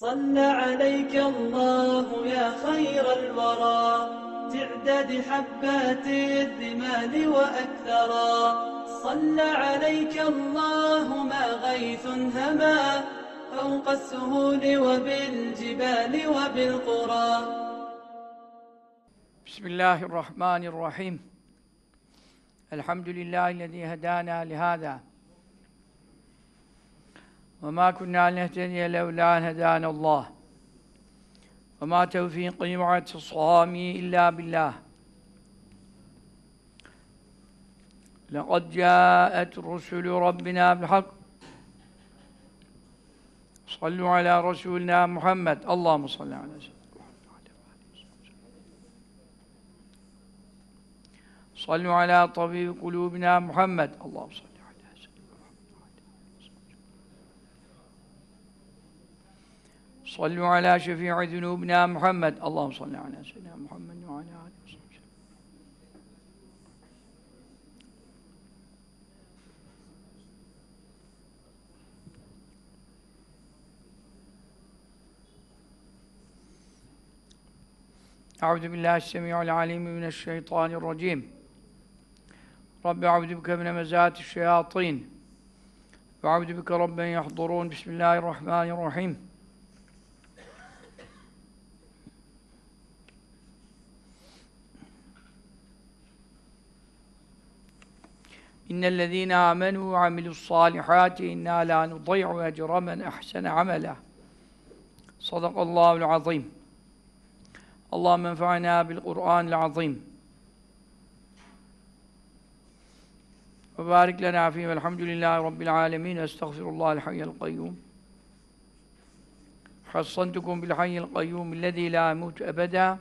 صلى عليك الله يا خير الورى. تعداد حبات الرمال وأكثرا. صلى عليك الله ما غيث هما. فوق السهول وبالجبال وبالقرى. بسم الله الرحمن الرحيم. الحمد لله الذي هدانا لهذا. وما كنا لنهتدي لولا أن هدانا الله. وما توفيقي واعتصامي إلا بالله. لقد جاءت رسل ربنا بالحق. صلوا على رسولنا محمد. اللهم صل على سيدنا صلوا على طبيب قلوبنا محمد. اللهم صل Sallu ala şefii zunubina Muhammed. Allahum salli ala seyyidina Muhammed ve ala alihi ve sellem. Euzu billahi semiul alim mineşşeytanirracim. Rabbi euzu bike min hemezatiş şeyatin. Ve euzu bike rabben yahdurun. Bismillahirrahmanirrahim. إن الذين آمنوا وعملوا الصالحات إنا لا نضيع أجر من أحسن عملا صدق الله العظيم. اللهم انفعنا بالقرآن العظيم. وبارك لنا فيه والحمد لله رب العالمين. أستغفر الله الحي القيوم. حصنتكم بالحي القيوم الذي لا يموت أبدا.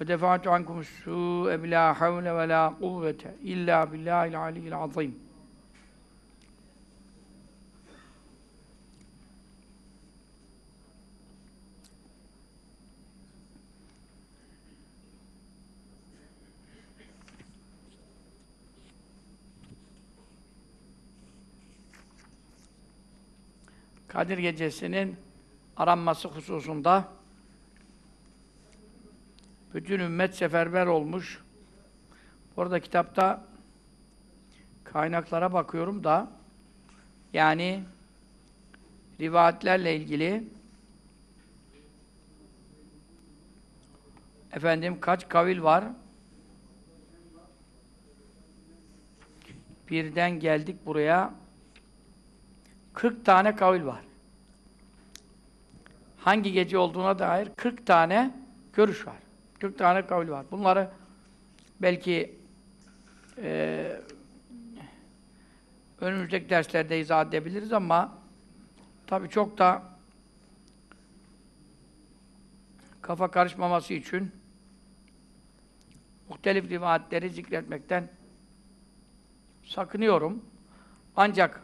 ve defa'tu ankum su'e bila havle ve la kuvvete illa billahil aliyyil azim. Kadir Gecesi'nin aranması hususunda bütün ümmet seferber olmuş. Orada kitapta kaynaklara bakıyorum da yani rivayetlerle ilgili efendim kaç kavil var? Birden geldik buraya 40 tane kavil var. Hangi gece olduğuna dair 40 tane görüş var. 40 tane kavil var. Bunları belki e, önümüzdeki derslerde izah edebiliriz ama tabii çok da kafa karışmaması için muhtelif rivayetleri zikretmekten sakınıyorum. Ancak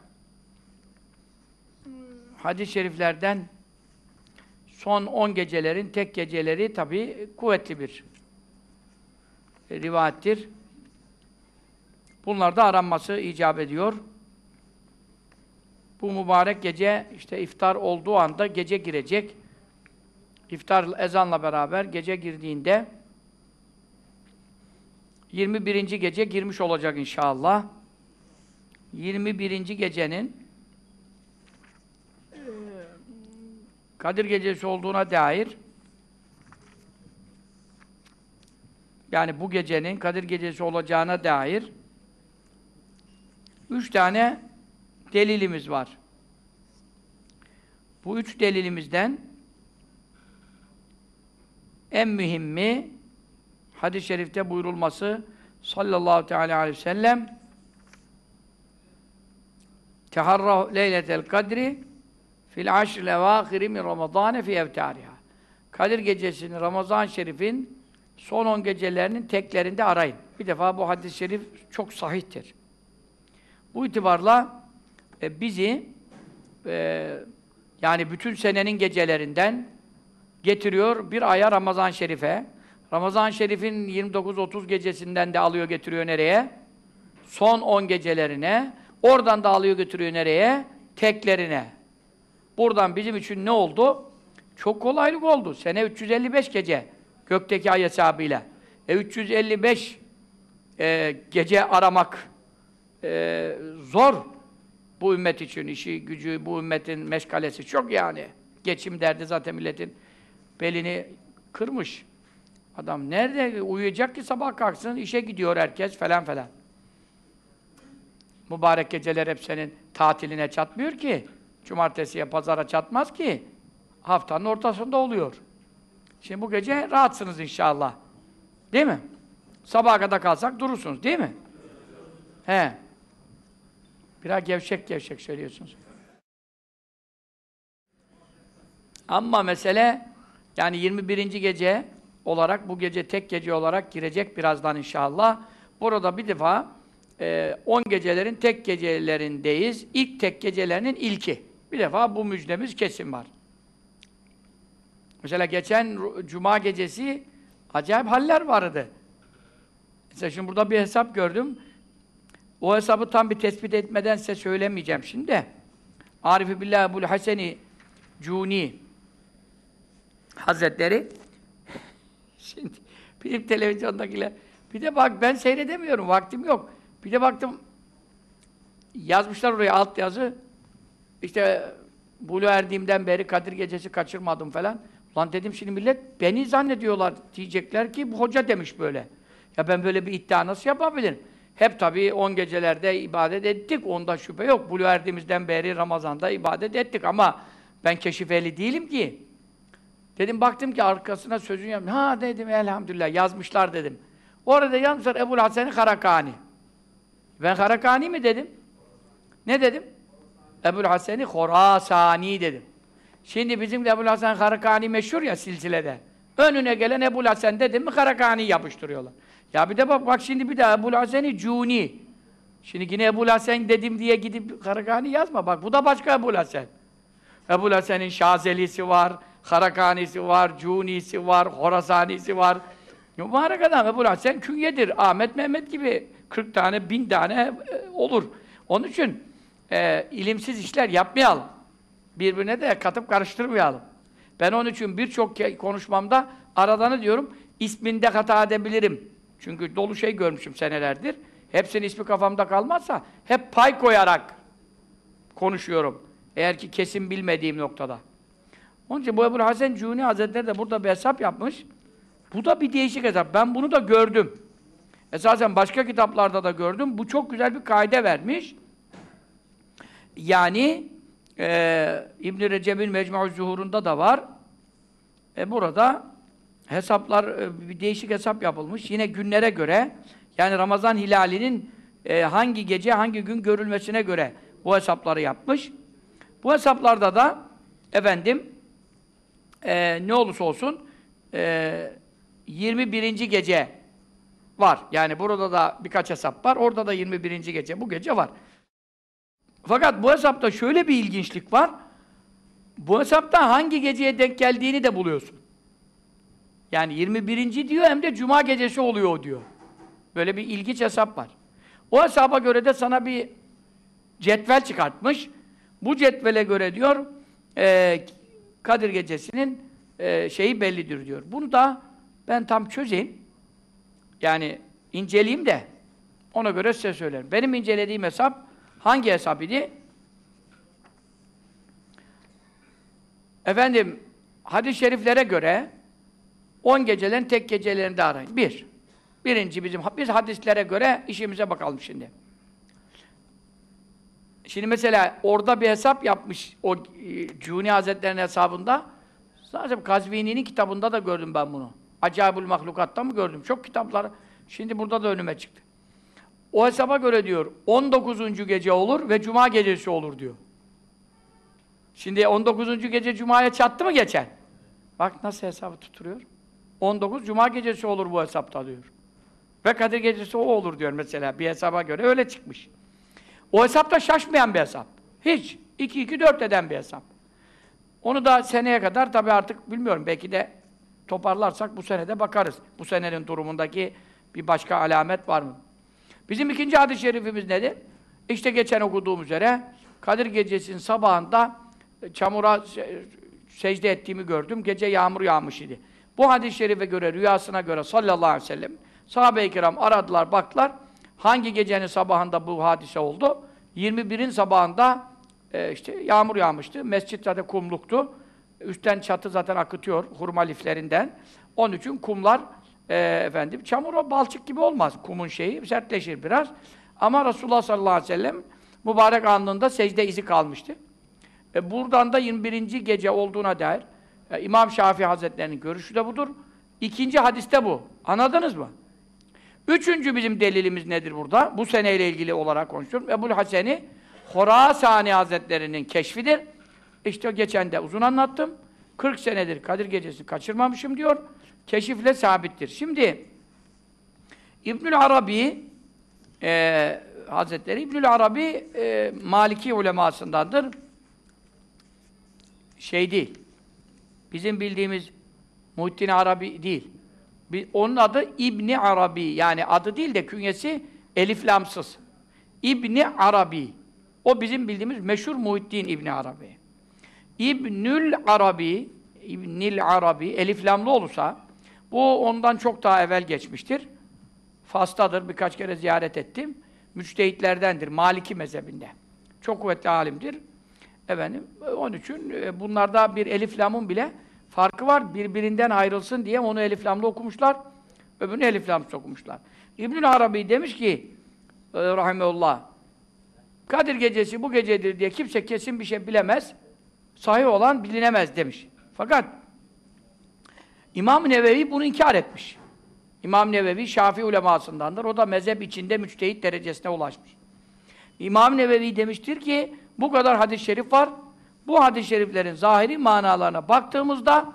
hadis-i şeriflerden son 10 gecelerin tek geceleri tabi kuvvetli bir rivayettir. Bunlar da aranması icap ediyor. Bu mübarek gece işte iftar olduğu anda gece girecek. İftar ezanla beraber gece girdiğinde 21. gece girmiş olacak inşallah. 21. gecenin Kadir Gecesi olduğuna dair yani bu gecenin Kadir Gecesi olacağına dair üç tane delilimiz var. Bu üç delilimizden en mühimmi hadis-i şerifte buyurulması sallallahu teala aleyhi ve sellem teharrahu leyletel kadri fil aşril evâhiri min Ramazâne fi evtâriha. Kadir gecesini Ramazan Şerif'in son 10 gecelerinin teklerinde arayın. Bir defa bu hadis-i şerif çok sahihtir. Bu itibarla e, bizi e, yani bütün senenin gecelerinden getiriyor bir aya Ramazan Şerif'e. Ramazan Şerif'in 29-30 gecesinden de alıyor getiriyor nereye? Son 10 gecelerine. Oradan da alıyor götürüyor nereye? Teklerine. Buradan bizim için ne oldu? Çok kolaylık oldu. Sene 355 gece gökteki ay hesabıyla. E 355 e, gece aramak e, zor. Bu ümmet için işi, gücü, bu ümmetin meşgalesi çok yani. Geçim derdi zaten milletin belini kırmış. Adam nerede uyuyacak ki sabah kalksın, işe gidiyor herkes falan falan. Mübarek geceler hep senin tatiline çatmıyor ki. Cumartesiye, pazara çatmaz ki. Haftanın ortasında oluyor. Şimdi bu gece rahatsınız inşallah. Değil mi? Sabaha kadar kalsak durursunuz, değil mi? He. Biraz gevşek gevşek söylüyorsunuz. Ama mesele yani 21. gece olarak bu gece tek gece olarak girecek birazdan inşallah. Burada bir defa 10 e, gecelerin tek gecelerindeyiz. İlk tek gecelerinin ilki. Bir defa bu müjdemiz kesin var. Mesela geçen cuma gecesi acayip haller vardı. Mesela şimdi burada bir hesap gördüm. O hesabı tam bir tespit etmeden size söylemeyeceğim şimdi de. Arif-i Billah Ebu'l Haseni Cuni Hazretleri şimdi benim televizyondakiler bir de bak ben seyredemiyorum, vaktim yok. Bir de baktım yazmışlar oraya alt yazı işte Bulu erdiğimden beri Kadir Gecesi kaçırmadım falan. Lan dedim şimdi millet beni zannediyorlar diyecekler ki bu hoca demiş böyle. Ya ben böyle bir iddia nasıl yapabilirim? Hep tabii on gecelerde ibadet ettik. Onda şüphe yok. Bulu erdiğimizden beri Ramazan'da ibadet ettik ama ben keşif ehli değilim ki. Dedim baktım ki arkasına sözün yapmış. Ha dedim elhamdülillah yazmışlar dedim. Orada yazmışlar Ebu'l Hasan Karakani. Ben Karakani mi dedim? Ne dedim? Ebu'l Hasan Khorasani dedim. Şimdi bizim de Ebu'l Hasan Karakani meşhur ya silsilede. Önüne gelen Ebu'l Hasan dedim mi Karakani yapıştırıyorlar. Ya bir de bak, bak şimdi bir daha Ebu'l Hasan Cuni. Şimdi yine Ebu'l Hasan dedim diye gidip Karakani yazma. Bak bu da başka Ebu'l Hasan. Ebu'l Hasan'ın Şazelisi var, Karakanisi var, Cunisi var, Horasanisi var. Mübarek adam Ebu'l Hasan künyedir. Ahmet Mehmet gibi 40 tane, bin tane e, olur. Onun için e, ilimsiz işler yapmayalım. Birbirine de katıp karıştırmayalım. Ben onun için birçok konuşmamda aradanı diyorum, isminde hata edebilirim. Çünkü dolu şey görmüşüm senelerdir. Hepsinin ismi kafamda kalmazsa hep pay koyarak konuşuyorum. Eğer ki kesin bilmediğim noktada. Onun için bu Ebu Hasan Cuni Hazretleri de burada bir hesap yapmış. Bu da bir değişik hesap. Ben bunu da gördüm. Esasen başka kitaplarda da gördüm. Bu çok güzel bir kaide vermiş. Yani e, İbn-i Recep'in Mecmu Zuhur'unda da var. E burada hesaplar, e, bir değişik hesap yapılmış. Yine günlere göre, yani Ramazan hilalinin e, hangi gece, hangi gün görülmesine göre bu hesapları yapmış. Bu hesaplarda da efendim e, ne olursa olsun e, 21. gece var. Yani burada da birkaç hesap var. Orada da 21. gece. Bu gece var. Fakat bu hesapta şöyle bir ilginçlik var. Bu hesapta hangi geceye denk geldiğini de buluyorsun. Yani 21. diyor hem de cuma gecesi oluyor diyor. Böyle bir ilginç hesap var. O hesaba göre de sana bir cetvel çıkartmış. Bu cetvele göre diyor e, Kadir gecesinin e, şeyi bellidir diyor. Bunu da ben tam çözeyim. Yani inceleyeyim de ona göre size söylerim. Benim incelediğim hesap hangi hesap idi? Efendim hadis-i şeriflere göre 10 gecelerin tek gecelerinde arayın. Bir. Birinci bizim, biz hadislere göre işimize bakalım şimdi. Şimdi mesela orada bir hesap yapmış o e, Cuni Hazretleri'nin hesabında. Zaten Kazvini'nin kitabında da gördüm ben bunu. Acayibül Mahlukat'ta mı gördüm? Çok kitaplar. Şimdi burada da önüme çıktı. O hesaba göre diyor 19. gece olur ve cuma gecesi olur diyor. Şimdi 19. gece cumaya çattı mı geçen? Bak nasıl hesabı tuturuyor. 19 cuma gecesi olur bu hesapta diyor. Ve Kadir gecesi o olur diyor mesela bir hesaba göre öyle çıkmış. O hesapta şaşmayan bir hesap. Hiç. 2-2-4 eden bir hesap. Onu da seneye kadar tabi artık bilmiyorum belki de toparlarsak bu senede bakarız. Bu senenin durumundaki bir başka alamet var mı? Bizim ikinci hadis-i şerifimiz nedir? İşte geçen okuduğum üzere Kadir Gecesi'nin sabahında çamura se- secde ettiğimi gördüm. Gece yağmur yağmış idi. Bu hadis-i şerife göre, rüyasına göre sallallahu aleyhi ve sellem sahabe-i kiram aradılar, baktılar. Hangi gecenin sabahında bu hadise oldu? 21'in sabahında e, işte yağmur yağmıştı. Mescit zaten kumluktu. Üstten çatı zaten akıtıyor hurma liflerinden. Onun için kumlar e, efendim çamur o balçık gibi olmaz. Kumun şeyi sertleşir biraz. Ama Resulullah sallallahu aleyhi ve sellem mübarek anında secde izi kalmıştı. E, buradan da 21. gece olduğuna dair e, İmam Şafii Hazretleri'nin görüşü de budur. İkinci hadiste bu. Anladınız mı? Üçüncü bizim delilimiz nedir burada? Bu seneyle ilgili olarak konuşuyorum. Ebul Haseni Horasani Hazretleri'nin keşfidir. İşte geçen de uzun anlattım. 40 senedir Kadir Gecesi'ni kaçırmamışım diyor. Keşifle sabittir. Şimdi İbnül Arabi e, Hazretleri İbnül Arabi e, Maliki ulemasındandır. Şey değil. Bizim bildiğimiz Muhittin Arabi değil. Onun adı İbni Arabi. Yani adı değil de künyesi eliflamsız. İbni Arabi. O bizim bildiğimiz meşhur Muhittin İbni Arabi. İbnül Arabi, İbnil Arabi, eliflamlı olursa, bu ondan çok daha evvel geçmiştir. Fas'tadır, birkaç kere ziyaret ettim. Müçtehitlerdendir, Maliki mezhebinde. Çok kuvvetli alimdir. Efendim, onun için e, bunlarda bir eliflamın bile farkı var. Birbirinden ayrılsın diye onu eliflamlı okumuşlar, öbürünü eliflamsız okumuşlar. İbnül Arabi demiş ki, e, rahimeullah, Kadir gecesi bu gecedir diye kimse kesin bir şey bilemez. Sahih olan bilinemez demiş. Fakat İmam Nevevi bunu inkar etmiş. İmam Nevevi Şafii ulemasındandır. O da mezhep içinde müçtehit derecesine ulaşmış. İmam Nevevi demiştir ki bu kadar hadis-i şerif var. Bu hadis-i şeriflerin zahiri manalarına baktığımızda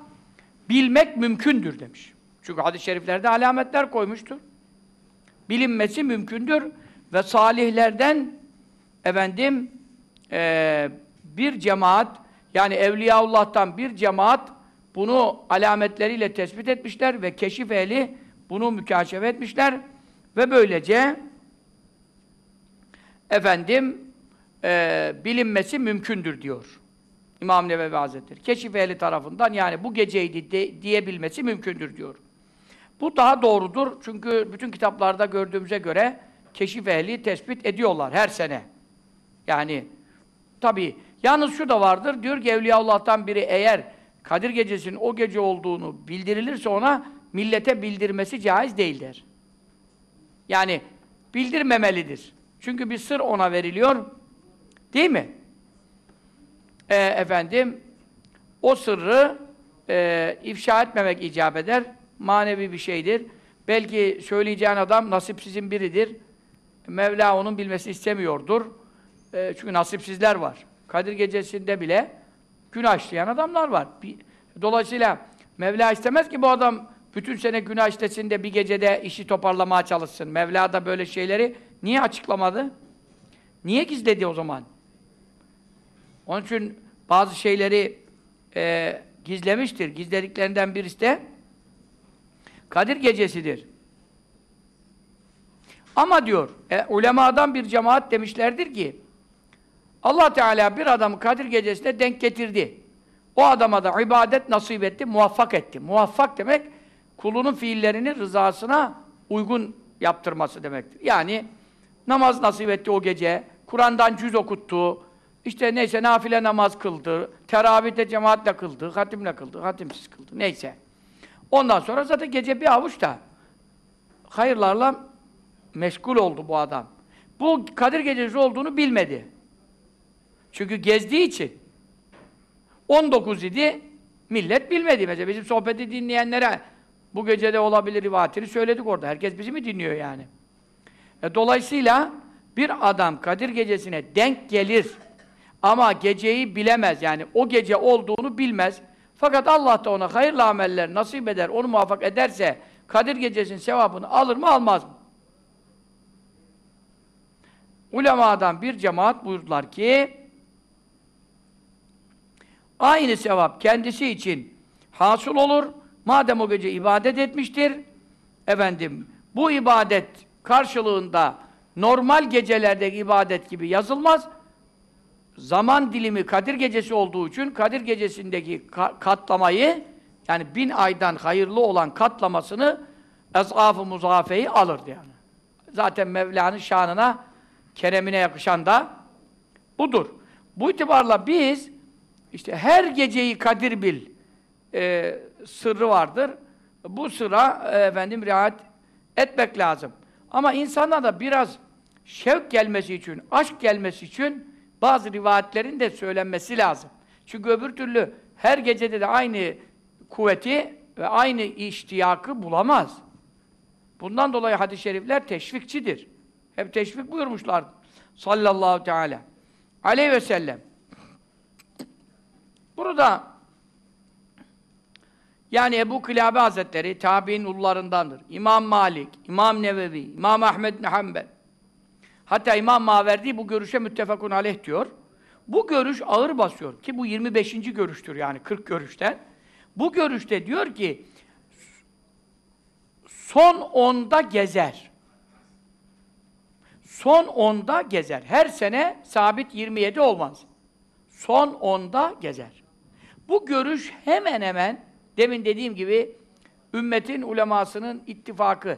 bilmek mümkündür demiş. Çünkü hadis-i şeriflerde alametler koymuştur. Bilinmesi mümkündür ve salihlerden efendim eee, bir cemaat yani Evliyaullah'tan bir cemaat bunu alametleriyle tespit etmişler ve keşif ehli bunu mükaşefe etmişler ve böylece efendim eee, bilinmesi mümkündür diyor İmam Nevevi Hazretleri. Keşif ehli tarafından yani bu geceydi de, diyebilmesi mümkündür diyor. Bu daha doğrudur çünkü bütün kitaplarda gördüğümüze göre keşif ehli tespit ediyorlar her sene. Yani tabi yalnız şu da vardır diyor ki Evliyaullah'tan biri eğer Kadir Gecesi'nin o gece olduğunu bildirilirse ona millete bildirmesi caiz değildir. Yani bildirmemelidir. Çünkü bir sır ona veriliyor. Değil mi? Ee, efendim o sırrı e, ifşa etmemek icap eder. Manevi bir şeydir. Belki söyleyeceğin adam nasipsizin biridir. Mevla onun bilmesi istemiyordur. E, çünkü nasipsizler var. Kadir gecesinde bile günah işleyen adamlar var. Dolayısıyla Mevla istemez ki bu adam bütün sene günah işlesin de bir gecede işi toparlamaya çalışsın. Mevla da böyle şeyleri niye açıklamadı? Niye gizledi o zaman? Onun için bazı şeyleri e, gizlemiştir. Gizlediklerinden birisi de Kadir gecesidir. Ama diyor, e, ulemadan bir cemaat demişlerdir ki, Allah Teala bir adamı Kadir gecesine denk getirdi. O adama da ibadet nasip etti, muvaffak etti. Muvaffak demek, kulunun fiillerini rızasına uygun yaptırması demektir. Yani namaz nasip etti o gece, Kur'an'dan cüz okuttu, işte neyse nafile namaz kıldı, teravihte cemaatle kıldı, hatimle kıldı, hatimsiz kıldı, neyse. Ondan sonra zaten gece bir avuç da hayırlarla meşgul oldu bu adam. Bu Kadir Gecesi olduğunu bilmedi. Çünkü gezdiği için 19 idi, millet bilmedi. Mesela bizim sohbeti dinleyenlere bu gecede olabilir rivayetini söyledik orada. Herkes bizi mi dinliyor yani? E, dolayısıyla bir adam Kadir Gecesi'ne denk gelir ama geceyi bilemez yani o gece olduğunu bilmez. Fakat Allah da ona hayırlı ameller nasip eder, onu muvaffak ederse Kadir Gecesi'nin sevabını alır mı almaz mı? Ulemadan bir cemaat buyurdular ki aynı sevap kendisi için hasıl olur. Madem o gece ibadet etmiştir, efendim bu ibadet karşılığında normal gecelerdeki ibadet gibi yazılmaz. zaman dilimi Kadir Gecesi olduğu için Kadir Gecesi'ndeki ka- katlamayı yani bin aydan hayırlı olan katlamasını ezaf-ı muzafeyi alırdı yani. Zaten Mevla'nın şanına, keremine yakışan da budur. Bu itibarla biz işte her geceyi Kadir bil e, sırrı vardır. Bu sıra e, efendim riayet etmek lazım. Ama insana da biraz şevk gelmesi için, aşk gelmesi için bazı rivayetlerin de söylenmesi lazım. Çünkü öbür türlü her gecede de aynı kuvveti ve aynı iştiyakı bulamaz. Bundan dolayı hadis-i şerifler teşvikçidir. Hep teşvik buyurmuşlar. Sallallahu teala aleyhi ve sellem. Burada yani Ebu Kilabe Hazretleri tabi'in ullarındandır. İmam Malik, İmam Nevevi, İmam Ahmed bin. Hatta İmam Maverdi bu görüşe müttefakun aleyh diyor. Bu görüş ağır basıyor ki bu 25. görüştür yani 40 görüşten. Bu görüşte diyor ki son onda gezer. Son onda gezer. Her sene sabit 27 olmaz. Son onda gezer. Bu görüş hemen hemen demin dediğim gibi ümmetin ulemasının ittifakı.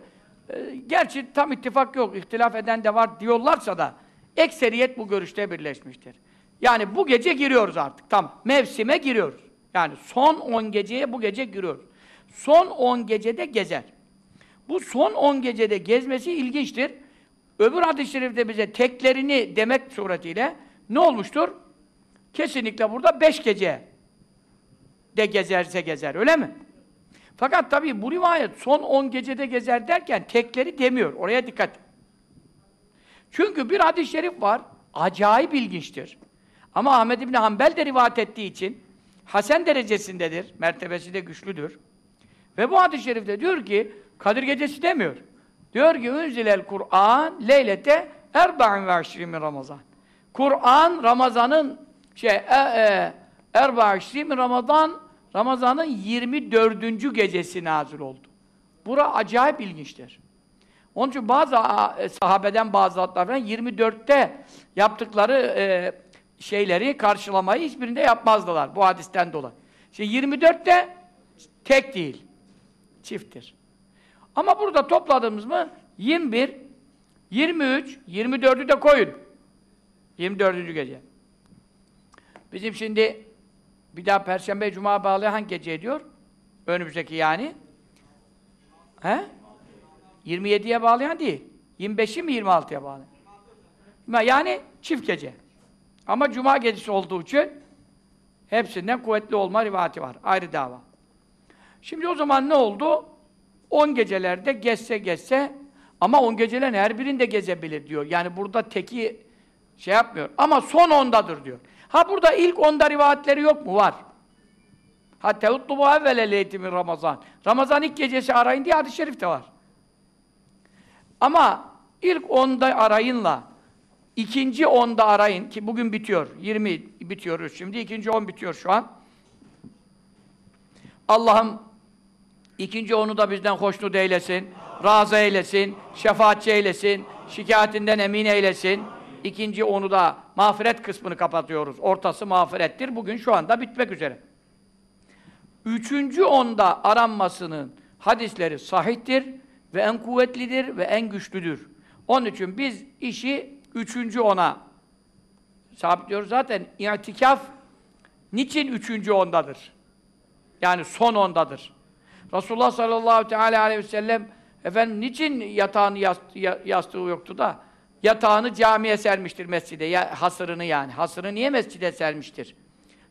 Ee, gerçi tam ittifak yok, ihtilaf eden de var diyorlarsa da ekseriyet bu görüşte birleşmiştir. Yani bu gece giriyoruz artık. Tam mevsime giriyoruz. Yani son 10 geceye bu gece giriyoruz. Son 10 gecede gezer. Bu son 10 gecede gezmesi ilginçtir. Öbür hadis-i şerifte bize teklerini demek suretiyle ne olmuştur? Kesinlikle burada 5 gece de gezerse gezer, öyle mi? Fakat tabii bu rivayet son 10 gecede gezer derken tekleri demiyor. Oraya dikkat. Çünkü bir hadis-i şerif var, acayip ilginçtir. Ama Ahmed İbni Hanbel de rivayet ettiği için Hasan derecesindedir, mertebesi de güçlüdür. Ve bu hadis-i şerifte diyor ki, Kadir Gecesi demiyor. Diyor ki, Ünzilel Kur'an leylete erba'in ve Ramazan. Kur'an, Ramazan'ın şey, e, e, erba Ramazan, Ramazan'ın 24. gecesi nazil oldu. Bura acayip ilginçtir. Onun için bazı e, sahabeden bazı zatlar falan 24'te yaptıkları e, şeyleri, karşılamayı hiçbirinde yapmazdılar bu hadisten dolayı. Şimdi 24'te tek değil, çifttir. Ama burada topladığımız mı 21, 23, 24'ü de koyun. 24. gece. Bizim şimdi bir daha Perşembe, Cuma bağlayan hangi gece ediyor? Önümüzdeki yani. He? 27'ye bağlayan değil. 25'i mi 26'ya bağlayan? Yani çift gece. Ama Cuma gecesi olduğu için hepsinden kuvvetli olma rivati var. Ayrı dava. Şimdi o zaman ne oldu? 10 gecelerde gezse gezse ama 10 gecelerin her birinde gezebilir diyor. Yani burada teki şey yapmıyor. Ama son ondadır diyor. Ha burada ilk onda rivayetleri yok mu? Var. Hatta utlubu evvele leytimin Ramazan. Ramazan ilk gecesi arayın diye hadis-i şerifte var. Ama ilk onda arayınla ikinci onda arayın ki bugün bitiyor. 20 bitiyoruz şimdi. ikinci on bitiyor şu an. Allah'ım ikinci onu da bizden hoşnut eylesin. Razı eylesin. Şefaatçi eylesin. Şikayetinden emin eylesin. İkinci onu da mağfiret kısmını kapatıyoruz. Ortası mağfirettir. Bugün şu anda bitmek üzere. Üçüncü onda aranmasının hadisleri sahihtir ve en kuvvetlidir ve en güçlüdür. Onun için biz işi üçüncü ona sabitliyoruz. Zaten itikaf niçin üçüncü ondadır? Yani son ondadır. Resulullah sallallahu teala aleyhi ve sellem efendim niçin yatağını yastığı yoktu da Yatağını camiye sermiştir mescide, ya, hasırını yani. Hasırı niye mescide sermiştir?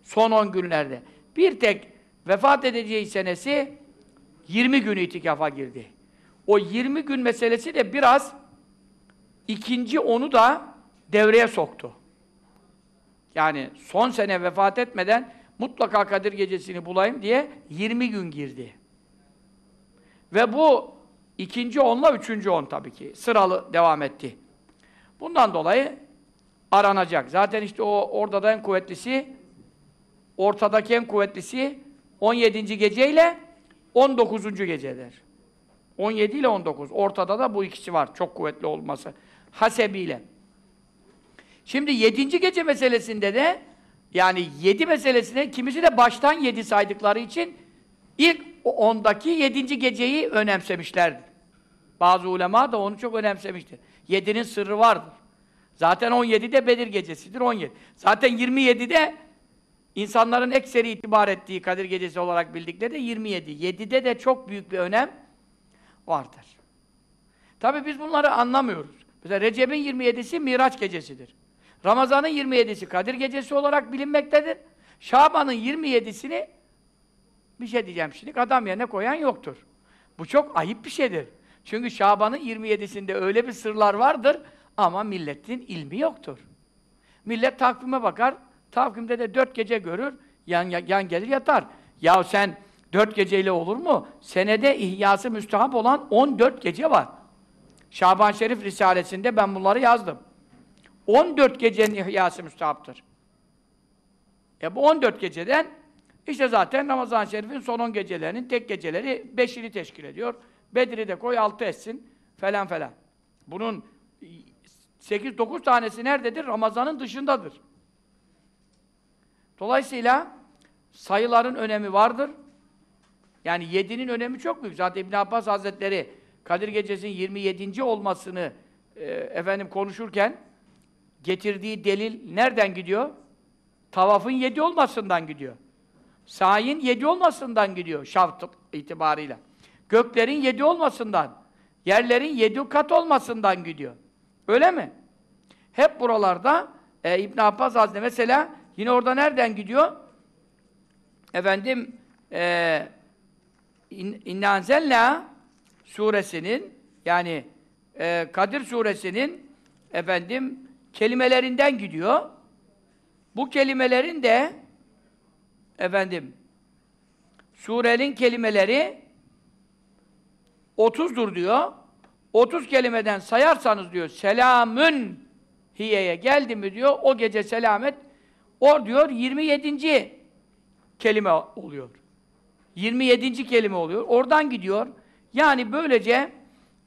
Son 10 günlerde. Bir tek vefat edeceği senesi 20 gün itikafa girdi. O 20 gün meselesi de biraz ikinci onu da devreye soktu. Yani son sene vefat etmeden mutlaka Kadir Gecesi'ni bulayım diye 20 gün girdi. Ve bu ikinci onla üçüncü on tabii ki. Sıralı devam etti. Bundan dolayı aranacak. Zaten işte o orada da en kuvvetlisi ortadaki en kuvvetlisi 17. geceyle 19. gecedir. 17 ile 19. Ortada da bu ikisi var. Çok kuvvetli olması. Hasebiyle. Şimdi yedinci gece meselesinde de yani yedi meselesine kimisi de baştan yedi saydıkları için ilk ondaki yedinci geceyi önemsemişlerdir. Bazı ulema da onu çok önemsemiştir. Yedinin sırrı vardır. Zaten 17 de Bedir gecesidir 17. Zaten 27 de insanların ekseri itibar ettiği Kadir gecesi olarak bildikleri de 27. 7'de de çok büyük bir önem vardır. Tabi biz bunları anlamıyoruz. Mesela Recep'in 27'si Miraç gecesidir. Ramazan'ın 27'si Kadir gecesi olarak bilinmektedir. Şaban'ın 27'sini bir şey diyeceğim şimdi, adam yerine koyan yoktur. Bu çok ayıp bir şeydir. Çünkü Şaban'ın 27'sinde öyle bir sırlar vardır ama milletin ilmi yoktur. Millet takvime bakar, takvimde de dört gece görür, yan, yan gelir yatar. Ya sen dört geceyle olur mu? Senede ihyası müstahap olan 14 gece var. Şaban Şerif Risalesi'nde ben bunları yazdım. 14 gecenin ihyası müstahaptır. E bu 14 geceden işte zaten Ramazan-ı Şerif'in son 10 gecelerinin tek geceleri 5'ini teşkil ediyor. Bedir'i de koy 6 etsin falan falan. Bunun 8-9 tanesi nerededir? Ramazan'ın dışındadır. Dolayısıyla sayıların önemi vardır. Yani 7'nin önemi çok büyük. Zaten İbn Abbas Hazretleri Kadir Gecesi'nin 27. olmasını e, efendim konuşurken getirdiği delil nereden gidiyor? Tavafın 7 olmasından gidiyor. Sayin 7 olmasından gidiyor şaft itibarıyla. Göklerin 7 olmasından, yerlerin 7 kat olmasından gidiyor. Öyle mi? Hep buralarda e, İbn Abbas Hazretleri mesela yine orada nereden gidiyor? Efendim e, İnna Anzelna suresinin yani e, Kadir suresinin efendim kelimelerinden gidiyor. Bu kelimelerin de efendim surenin kelimeleri 30'dur diyor. 30 kelimeden sayarsanız diyor selamün hiyeye geldi mi diyor o gece selamet o diyor 27. kelime oluyor. 27. kelime oluyor. Oradan gidiyor. Yani böylece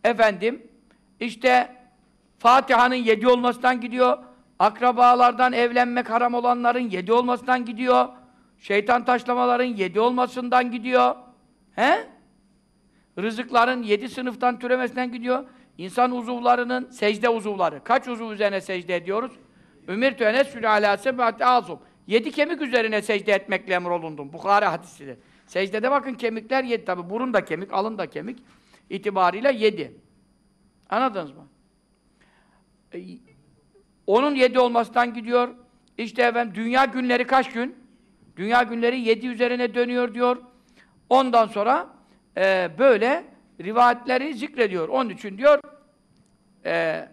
efendim işte Fatiha'nın yedi olmasından gidiyor. Akrabalardan evlenmek haram olanların yedi olmasından gidiyor. Şeytan taşlamaların yedi olmasından gidiyor. He? Rızıkların yedi sınıftan türemesinden gidiyor. İnsan uzuvlarının secde uzuvları. Kaç uzuv üzerine secde ediyoruz? Ümir tüene sülâlâ sebâti azum. Yedi kemik üzerine secde etmekle emrolundum. Bukhari hadisidir. Secdede bakın kemikler yedi tabi. Burun da kemik, alın da kemik. İtibarıyla yedi. Anladınız mı? Ee, onun yedi olmasından gidiyor. İşte efendim dünya günleri kaç gün? Dünya günleri yedi üzerine dönüyor diyor. Ondan sonra e, böyle rivayetleri zikrediyor. Onun için diyor e,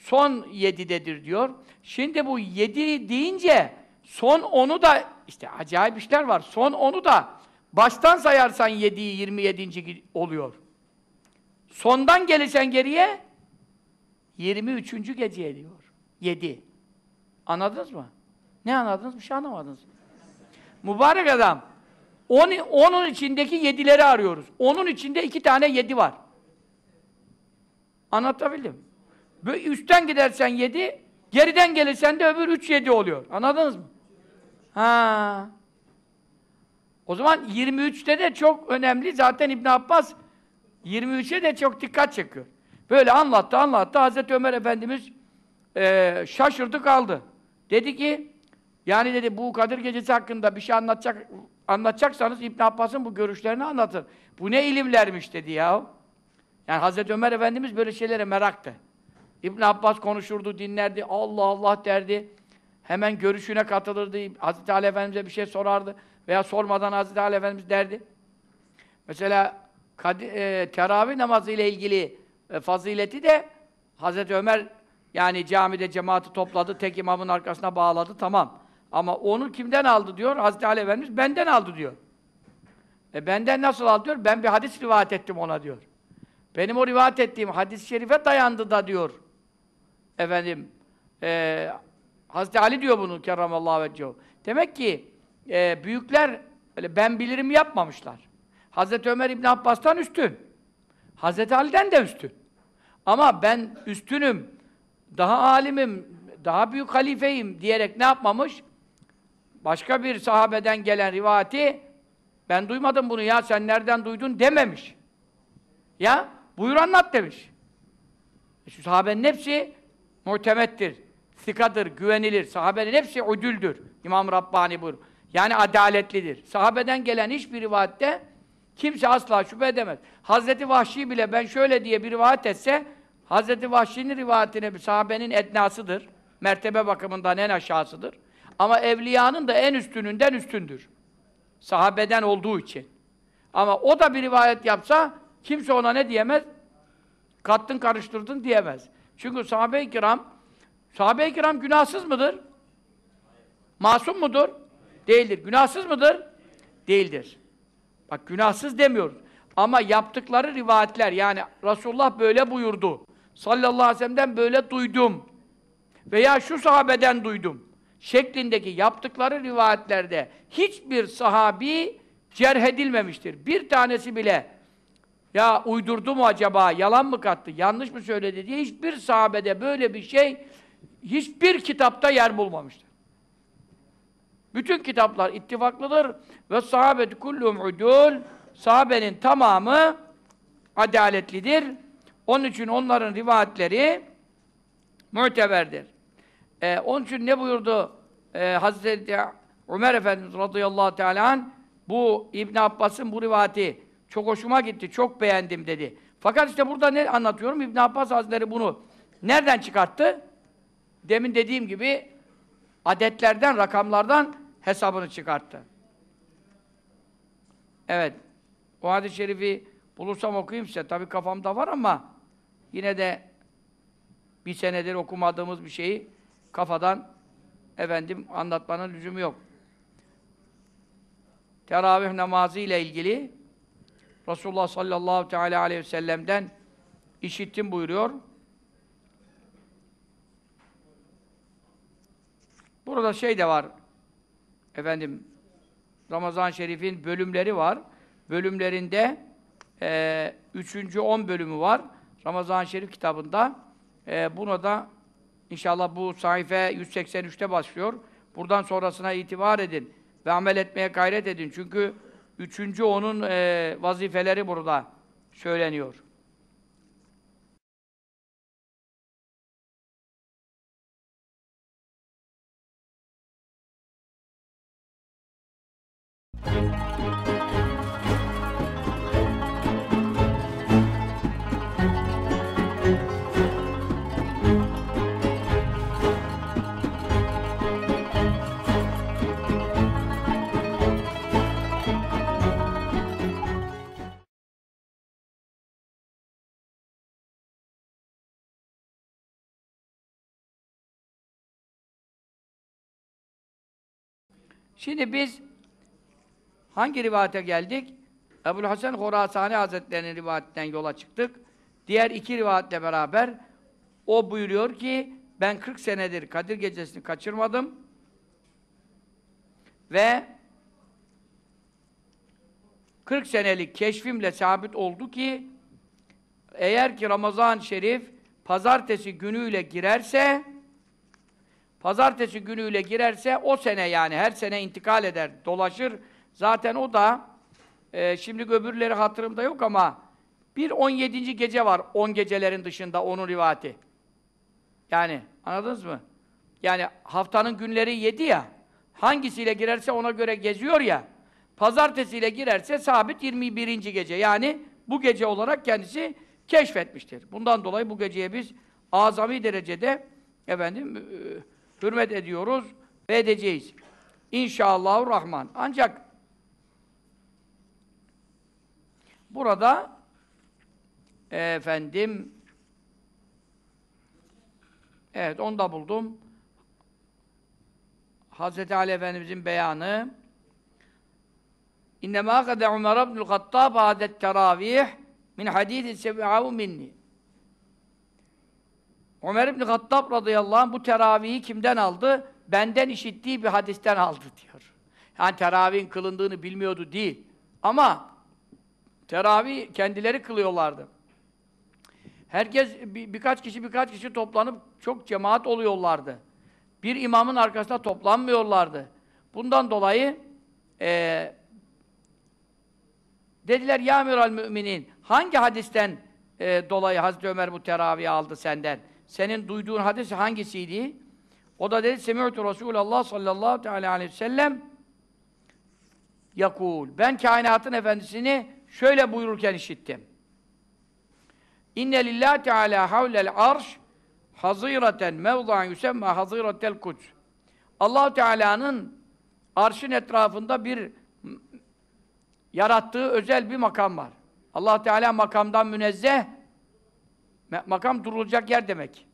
son yedidedir diyor. Şimdi bu yedi deyince son onu da işte acayip işler var. Son onu da baştan sayarsan yediği 27. oluyor. Sondan gelirsen geriye 23. geceye diyor. 7. Anladınız mı? Ne anladınız? Bir şey anlamadınız. Mübarek adam. Onun, onun içindeki yedileri arıyoruz. Onun içinde iki tane yedi var. Anlatabildim. Böyle üstten gidersen yedi, geriden gelirsen de öbür üç yedi oluyor. Anladınız mı? Ha. O zaman 23'te de çok önemli. Zaten İbn Abbas 23'e de çok dikkat çekiyor. Böyle anlattı, anlattı. Hazreti Ömer Efendimiz e, şaşırdı kaldı. Dedi ki, yani dedi bu Kadir Gecesi hakkında bir şey anlatacak anlatacaksanız İbn Abbas'ın bu görüşlerini anlatın. Bu ne ilimlermiş dedi ya. Yani Hazreti Ömer Efendimiz böyle şeylere meraktı. İbn Abbas konuşurdu, dinlerdi, Allah Allah derdi. Hemen görüşüne katılırdı. Hazreti Ali Efendimiz'e bir şey sorardı. Veya sormadan Hazreti Ali Efendimiz derdi. Mesela e, teravih namazı ile ilgili e, fazileti de Hazreti Ömer yani camide cemaati topladı, tek imamın arkasına bağladı, tamam. Ama onu kimden aldı diyor? Hazreti Ali Efendimiz benden aldı diyor. E benden nasıl aldı diyor? Ben bir hadis rivayet ettim ona diyor. Benim o rivayet ettiğim hadis-i şerife dayandı da diyor. Efendim, e, Hazreti Ali diyor bunu kerramallahu vecehu. Demek ki e, büyükler öyle ben bilirim yapmamışlar. Hazreti Ömer İbn Abbas'tan üstün. Hazreti Ali'den de üstün. Ama ben üstünüm daha alimim, daha büyük halifeyim diyerek ne yapmamış? Başka bir sahabeden gelen rivayeti ben duymadım bunu ya sen nereden duydun dememiş. Ya buyur anlat demiş. E şu sahabenin hepsi muhtemettir, sikadır, güvenilir. Sahabenin hepsi udüldür. İmam Rabbani buyur. Yani adaletlidir. Sahabeden gelen hiçbir rivayette kimse asla şüphe edemez. Hazreti Vahşi bile ben şöyle diye bir rivayet etse Hazreti Vahşi'nin rivayetine bir sahabenin etnasıdır. Mertebe bakımından en aşağısıdır. Ama evliyanın da en üstününden üstündür. Sahabeden olduğu için. Ama o da bir rivayet yapsa kimse ona ne diyemez? Kattın karıştırdın diyemez. Çünkü sahabe-i kiram sahabe-i kiram günahsız mıdır? Masum mudur? Değildir. Günahsız mıdır? Değildir. Bak günahsız demiyoruz. Ama yaptıkları rivayetler yani Resulullah böyle buyurdu. Sallallahu aleyhi ve sellem'den böyle duydum. Veya şu sahabeden duydum. Şeklindeki yaptıkları rivayetlerde hiçbir sahabi cerh edilmemiştir. Bir tanesi bile ya uydurdu mu acaba, yalan mı kattı, yanlış mı söyledi diye hiçbir sahabede böyle bir şey hiçbir kitapta yer bulmamıştır. Bütün kitaplar ittifaklıdır ve sahabet kullum udul sahabenin tamamı adaletlidir. Onun için onların rivayetleri muteberdir. Ee, onun için ne buyurdu ee, Hazreti Ömer Efendimiz radıyallahu teala anh, bu İbn Abbas'ın bu rivayeti çok hoşuma gitti, çok beğendim dedi. Fakat işte burada ne anlatıyorum? İbn Abbas Hazretleri bunu nereden çıkarttı? Demin dediğim gibi adetlerden, rakamlardan hesabını çıkarttı. Evet. O hadis-i şerifi bulursam okuyayım size. Tabi kafamda var ama yine de bir senedir okumadığımız bir şeyi kafadan efendim anlatmanın lüzumu yok. Teravih namazı ile ilgili Resulullah sallallahu teala aleyhi ve sellem'den işittim buyuruyor. Burada şey de var. Efendim Ramazan Şerif'in bölümleri var. Bölümlerinde e, üçüncü on bölümü var. Ramazan Şerif kitabında. E, buna da inşallah bu sayfa 183'te başlıyor. Buradan sonrasına itibar edin ve amel etmeye gayret edin. Çünkü üçüncü onun e, vazifeleri burada söyleniyor. Şimdi biz hangi rivayete geldik? Ebu'l Hasan Horasani Hazretleri'nin rivayetinden yola çıktık. Diğer iki rivayetle beraber o buyuruyor ki ben 40 senedir Kadir Gecesi'ni kaçırmadım ve 40 senelik keşfimle sabit oldu ki eğer ki Ramazan-ı Şerif pazartesi günüyle girerse pazartesi günüyle girerse o sene yani her sene intikal eder, dolaşır. Zaten o da e, şimdi öbürleri hatırımda yok ama bir 17. gece var 10 gecelerin dışında onun rivati. Yani anladınız mı? Yani haftanın günleri 7 ya. Hangisiyle girerse ona göre geziyor ya. Pazartesiyle girerse sabit 21. gece. Yani bu gece olarak kendisi keşfetmiştir. Bundan dolayı bu geceye biz azami derecede efendim e, hürmet ediyoruz ve edeceğiz. İnşallahü Rahman. Ancak burada efendim evet onu da buldum. Hz. Ali Efendimizin beyanı İnnemâ kade Ömer ibnül Hattab adet teravih min sebi'ahu minni. Ömer ibn Hattab radıyallahu anh bu teravihi kimden aldı? Benden işittiği bir hadisten aldı diyor. Yani teravihin kılındığını bilmiyordu değil. Ama teravih kendileri kılıyorlardı. Herkes bir, birkaç kişi birkaç kişi toplanıp çok cemaat oluyorlardı. Bir imamın arkasında toplanmıyorlardı. Bundan dolayı e, dediler ya amiral müminin hangi hadisten e, dolayı Hazreti Ömer bu teravih aldı senden? Senin duyduğun hadis hangisiydi? O da dedi Semi'tu Resulullah sallallahu aleyhi ve sellem yakul. Ben kainatın efendisini şöyle buyururken işittim. İnne lillahi teala havlel arş haziraten mevza'an yusemma haziratel kuds. allah Teala'nın arşın etrafında bir yarattığı özel bir makam var. allah Teala makamdan münezzeh, makam durulacak yer demek.